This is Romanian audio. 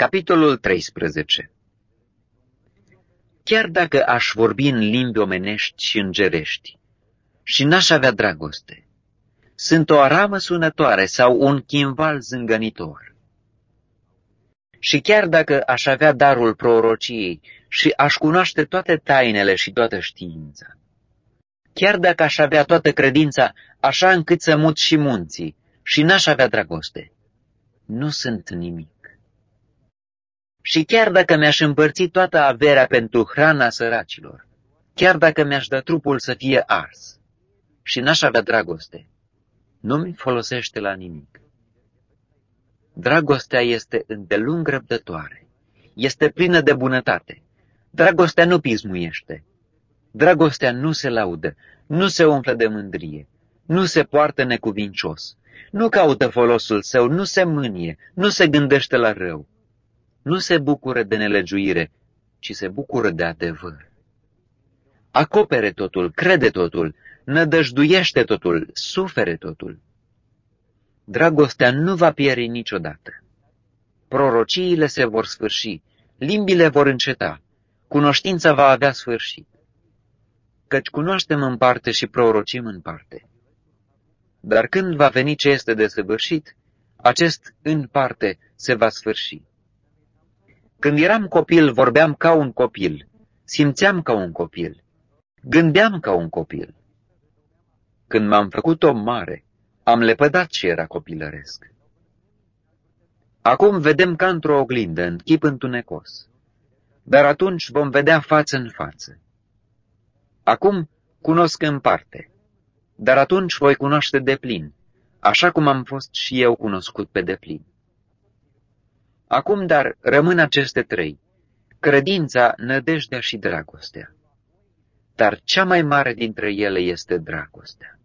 Capitolul 13 Chiar dacă aș vorbi în limbi omenești și îngerești și n-aș avea dragoste, sunt o aramă sunătoare sau un chimval zângănitor. Și chiar dacă aș avea darul prorociei și aș cunoaște toate tainele și toată știința, chiar dacă aș avea toată credința așa încât să mut și munții și n-aș avea dragoste, nu sunt nimic. Și chiar dacă mi-aș împărți toată averea pentru hrana săracilor, chiar dacă mi-aș da trupul să fie ars și n-aș avea dragoste, nu-mi folosește la nimic. Dragostea este îndelung răbdătoare, este plină de bunătate. Dragostea nu pismuiește. Dragostea nu se laudă, nu se umflă de mândrie, nu se poartă necuvincios, nu caută folosul său, nu se mânie, nu se gândește la rău, nu se bucură de nelegiuire, ci se bucură de adevăr. Acopere totul, crede totul, nădăjduiește totul, sufere totul. Dragostea nu va pieri niciodată. Prorociile se vor sfârși, limbile vor înceta, cunoștința va avea sfârșit. Căci cunoaștem în parte și prorocim în parte. Dar când va veni ce este de săvârșit, acest în parte se va sfârși. Când eram copil, vorbeam ca un copil, simțeam ca un copil, gândeam ca un copil. Când m-am făcut om mare, am lepădat ce era copilăresc. Acum vedem ca într-o oglindă, în chip întunecos, dar atunci vom vedea față în față. Acum cunosc în parte, dar atunci voi cunoaște de plin, așa cum am fost și eu cunoscut pe deplin. Acum, dar, rămân aceste trei, credința, nădejdea și dragostea. Dar cea mai mare dintre ele este dragostea.